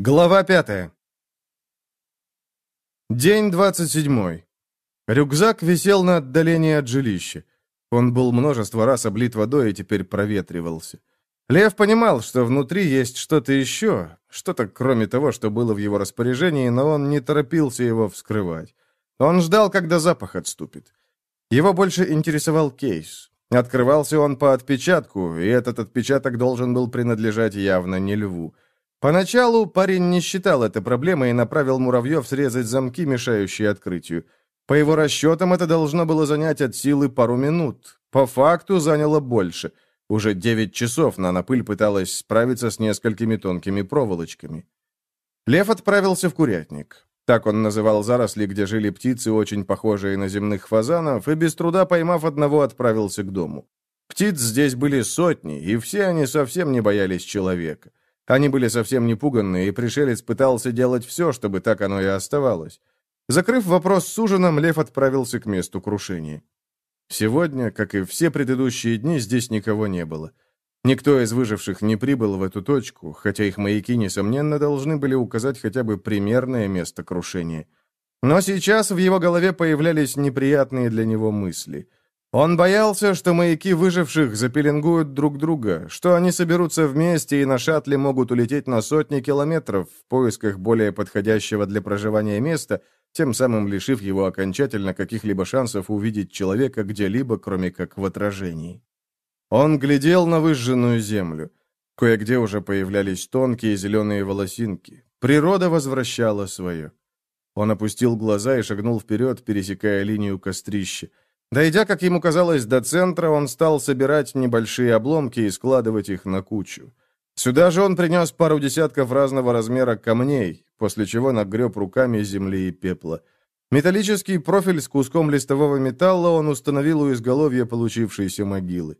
Глава пятая. День двадцать седьмой. Рюкзак висел на отдалении от жилища. Он был множество раз облит водой и теперь проветривался. Лев понимал, что внутри есть что-то еще, что-то кроме того, что было в его распоряжении, но он не торопился его вскрывать. Он ждал, когда запах отступит. Его больше интересовал кейс. Открывался он по отпечатку, и этот отпечаток должен был принадлежать явно не льву. Поначалу парень не считал это проблемой и направил муравьев срезать замки, мешающие открытию. По его расчетам, это должно было занять от силы пару минут. По факту заняло больше. Уже девять часов нанопыль пыталась справиться с несколькими тонкими проволочками. Лев отправился в курятник. Так он называл заросли, где жили птицы, очень похожие на земных фазанов, и без труда поймав одного, отправился к дому. Птиц здесь были сотни, и все они совсем не боялись человека. Они были совсем не пуганные, и пришелец пытался делать все, чтобы так оно и оставалось. Закрыв вопрос с ужином, Лев отправился к месту крушения. Сегодня, как и все предыдущие дни, здесь никого не было. Никто из выживших не прибыл в эту точку, хотя их маяки, несомненно, должны были указать хотя бы примерное место крушения. Но сейчас в его голове появлялись неприятные для него мысли. Он боялся, что маяки выживших запеленгуют друг друга, что они соберутся вместе и на шаттле могут улететь на сотни километров в поисках более подходящего для проживания места, тем самым лишив его окончательно каких-либо шансов увидеть человека где-либо, кроме как в отражении. Он глядел на выжженную землю. Кое-где уже появлялись тонкие зеленые волосинки. Природа возвращала свое. Он опустил глаза и шагнул вперед, пересекая линию кострища. Дойдя, как ему казалось, до центра, он стал собирать небольшие обломки и складывать их на кучу. Сюда же он принес пару десятков разного размера камней, после чего нагреб руками земли и пепла. Металлический профиль с куском листового металла он установил у изголовья получившейся могилы.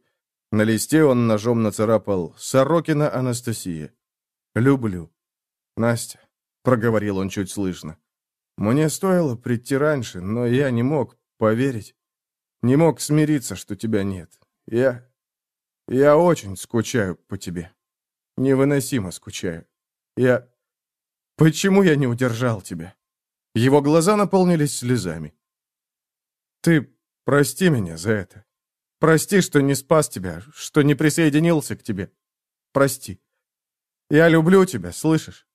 На листе он ножом нацарапал «Сорокина Анастасия». «Люблю». «Настя», — проговорил он чуть слышно. «Мне стоило прийти раньше, но я не мог поверить. Не мог смириться, что тебя нет. Я... Я очень скучаю по тебе. Невыносимо скучаю. Я... Почему я не удержал тебя?» Его глаза наполнились слезами. «Ты прости меня за это. Прости, что не спас тебя, что не присоединился к тебе. Прости. Я люблю тебя, слышишь?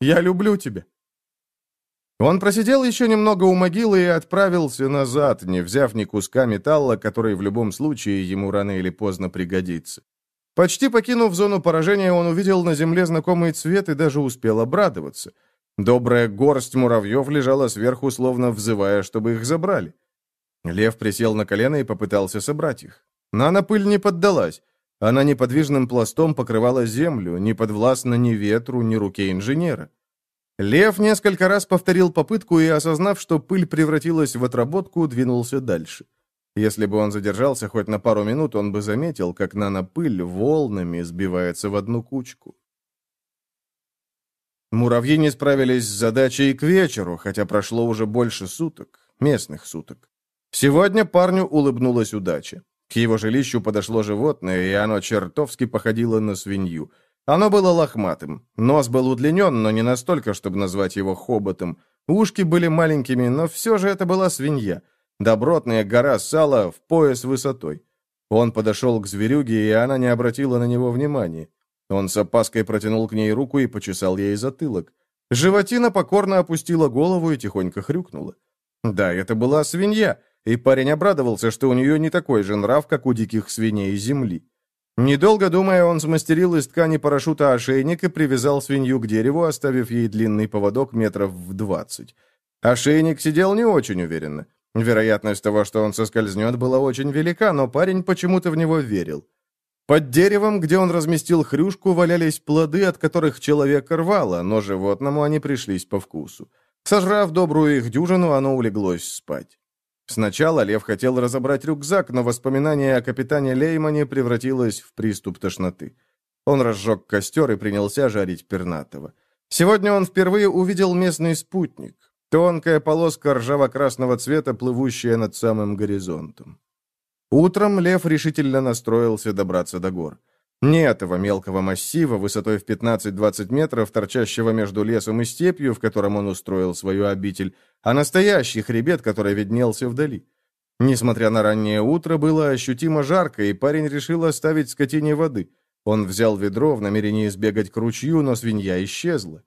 Я люблю тебя». Он просидел еще немного у могилы и отправился назад, не взяв ни куска металла, который в любом случае ему рано или поздно пригодится. Почти покинув зону поражения, он увидел на земле знакомый цвет и даже успел обрадоваться. Добрая горсть муравьев лежала сверху, словно взывая, чтобы их забрали. Лев присел на колено и попытался собрать их. Нанопыль не поддалась. Она неподвижным пластом покрывала землю, не подвластна ни ветру, ни руке инженера. Лев несколько раз повторил попытку и, осознав, что пыль превратилась в отработку, двинулся дальше. Если бы он задержался хоть на пару минут, он бы заметил, как нанопыль волнами сбивается в одну кучку. Муравьи не справились с задачей к вечеру, хотя прошло уже больше суток, местных суток. Сегодня парню улыбнулась удача. К его жилищу подошло животное, и оно чертовски походило на свинью – оно было лохматым. Нос был удлинен, но не настолько, чтобы назвать его хоботом. Ушки были маленькими, но все же это была свинья. Добротная гора сала в пояс высотой. Он подошел к зверюге, и она не обратила на него внимания. Он с опаской протянул к ней руку и почесал ей затылок. Животина покорно опустила голову и тихонько хрюкнула. Да, это была свинья, и парень обрадовался, что у нее не такой же нрав, как у диких свиней земли. Недолго думая, он смастерил из ткани парашюта ошейник и привязал свинью к дереву, оставив ей длинный поводок метров в двадцать. Ошейник сидел не очень уверенно. Вероятность того, что он соскользнет, была очень велика, но парень почему-то в него верил. Под деревом, где он разместил хрюшку, валялись плоды, от которых человек рвало, но животному они пришлись по вкусу. Сожрав добрую их дюжину, оно улеглось спать. Сначала Лев хотел разобрать рюкзак, но воспоминание о капитане Леймане превратилось в приступ тошноты. Он разжег костер и принялся жарить пернатого. Сегодня он впервые увидел местный спутник. Тонкая полоска ржаво-красного цвета, плывущая над самым горизонтом. Утром Лев решительно настроился добраться до гор. Не этого мелкого массива, высотой в 15-20 метров, торчащего между лесом и степью, в котором он устроил свою обитель, а настоящий хребет, который виднелся вдали. Несмотря на раннее утро, было ощутимо жарко, и парень решил оставить скотине воды. Он взял ведро в намерении сбегать к ручью, но свинья исчезла.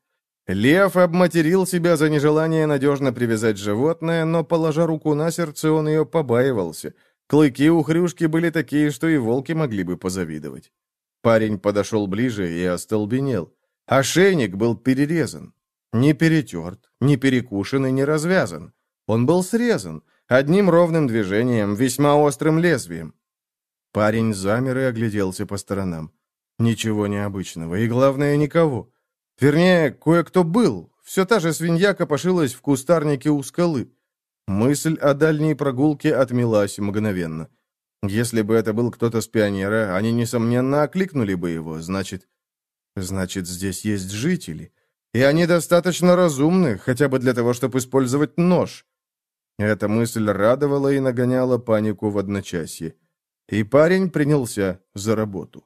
Лев обматерил себя за нежелание надежно привязать животное, но, положа руку на сердце, он ее побаивался. Клыки у хрюшки были такие, что и волки могли бы позавидовать. Парень подошел ближе и остолбенел. Ошейник был перерезан. Не перетерт, не перекушен и не развязан. Он был срезан, одним ровным движением, весьма острым лезвием. Парень замер и огляделся по сторонам. Ничего необычного, и, главное, никого. Вернее, кое-кто был. Все та же свинья копошилась в кустарнике у скалы. Мысль о дальней прогулке отмелась мгновенно. Если бы это был кто-то с пионера, они, несомненно, окликнули бы его. Значит, значит, здесь есть жители. И они достаточно разумны, хотя бы для того, чтобы использовать нож. Эта мысль радовала и нагоняла панику в одночасье. И парень принялся за работу.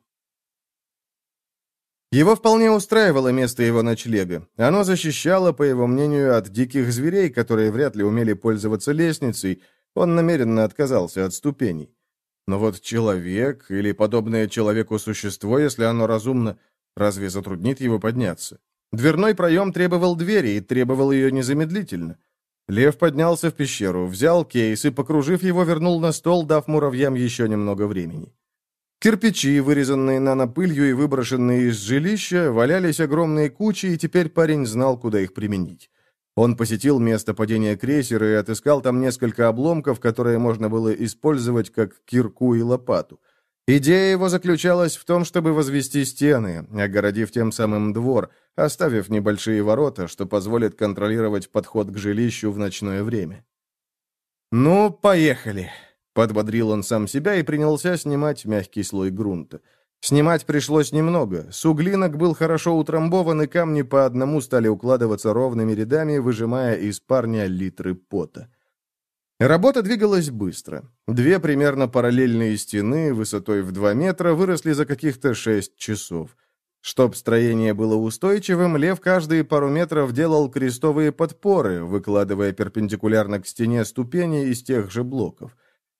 Его вполне устраивало место его ночлега. Оно защищало, по его мнению, от диких зверей, которые вряд ли умели пользоваться лестницей. Он намеренно отказался от ступеней. Но вот человек или подобное человеку существо, если оно разумно, разве затруднит его подняться? Дверной проем требовал двери и требовал ее незамедлительно. Лев поднялся в пещеру, взял кейс и, покружив его, вернул на стол, дав муравьям еще немного времени. Кирпичи, вырезанные нанопылью и выброшенные из жилища, валялись огромные кучи, и теперь парень знал, куда их применить. Он посетил место падения крейсера и отыскал там несколько обломков, которые можно было использовать как кирку и лопату. Идея его заключалась в том, чтобы возвести стены, огородив тем самым двор, оставив небольшие ворота, что позволит контролировать подход к жилищу в ночное время. «Ну, поехали!» — подбодрил он сам себя и принялся снимать мягкий слой грунта. Снимать пришлось немного. Суглинок был хорошо утрамбован, и камни по одному стали укладываться ровными рядами, выжимая из парня литры пота. Работа двигалась быстро. Две примерно параллельные стены, высотой в 2 метра, выросли за каких-то 6 часов. Чтоб строение было устойчивым, Лев каждые пару метров делал крестовые подпоры, выкладывая перпендикулярно к стене ступени из тех же блоков.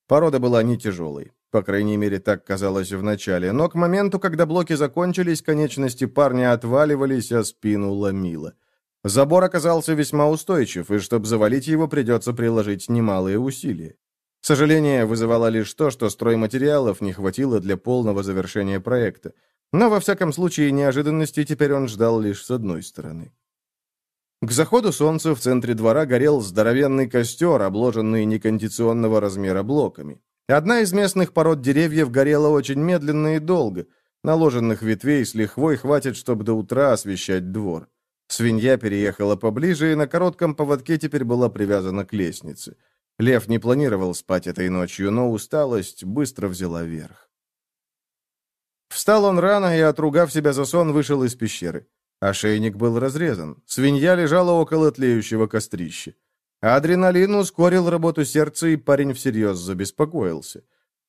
Порода была не тяжелой. По крайней мере, так казалось в начале. Но к моменту, когда блоки закончились, конечности парня отваливались, а спину ломило. Забор оказался весьма устойчив, и чтобы завалить его, придется приложить немалые усилия. Сожаление вызывало лишь то, что стройматериалов не хватило для полного завершения проекта. Но, во всяком случае, неожиданности теперь он ждал лишь с одной стороны. К заходу солнца в центре двора горел здоровенный костер, обложенный некондиционного размера блоками. Одна из местных пород деревьев горела очень медленно и долго. Наложенных ветвей с лихвой хватит, чтобы до утра освещать двор. Свинья переехала поближе и на коротком поводке теперь была привязана к лестнице. Лев не планировал спать этой ночью, но усталость быстро взяла верх. Встал он рано и, отругав себя за сон, вышел из пещеры. Ошейник был разрезан. Свинья лежала около тлеющего кострища. Адреналин ускорил работу сердца, и парень всерьез забеспокоился.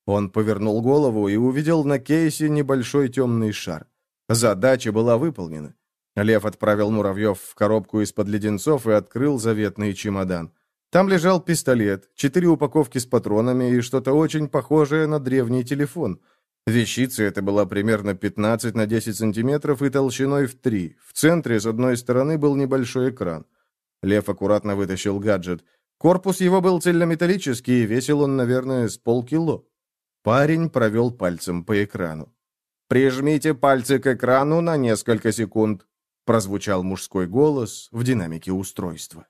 Он повернул голову и увидел на кейсе небольшой темный шар. Задача была выполнена. Лев отправил муравьев в коробку из-под леденцов и открыл заветный чемодан. Там лежал пистолет, четыре упаковки с патронами и что-то очень похожее на древний телефон. Вещица эта была примерно 15 на 10 сантиметров и толщиной в 3. В центре с одной стороны был небольшой экран. Лев аккуратно вытащил гаджет. Корпус его был цельнометаллический, и весил он, наверное, с полкило. Парень провел пальцем по экрану. «Прижмите пальцы к экрану на несколько секунд», прозвучал мужской голос в динамике устройства.